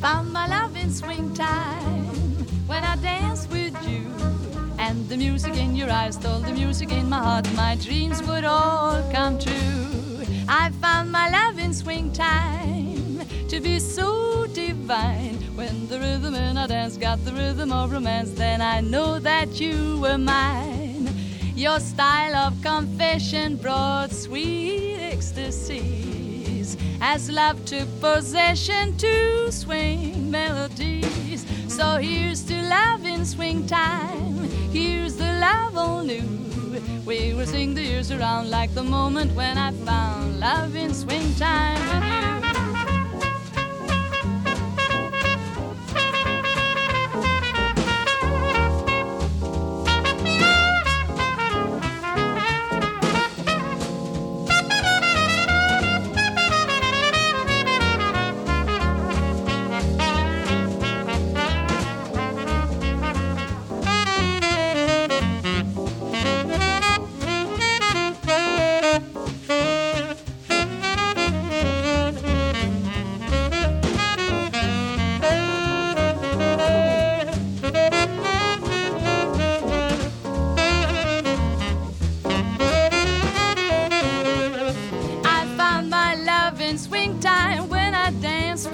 found my love in swing time when I danced with you. And the music in your eyes told the music in my heart my dreams would all come true. I found my love in swing time to be so divine. When the rhythm in our dance got the rhythm of romance, then I know that you were mine. Your style of confession brought sweet as love took possession to swing melodies. So here's to love in swing time. Here's the love all new. We will sing the years around like the moment when I found love in swing time with you.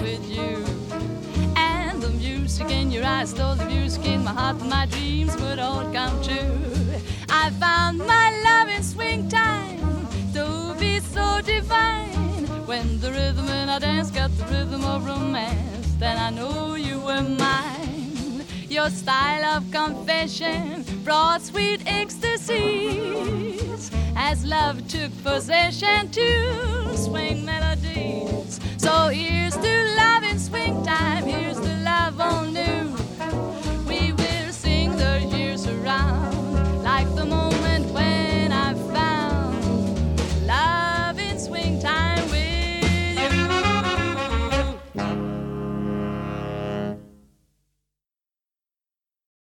With you. And the music in your eyes stole the music in my heart, and my dreams would all come true. I found my love in swing time to be so divine. When the rhythm in our dance got the rhythm of romance, then I know you were mine. Your style of confession brought sweet ecstasies as love took possession to.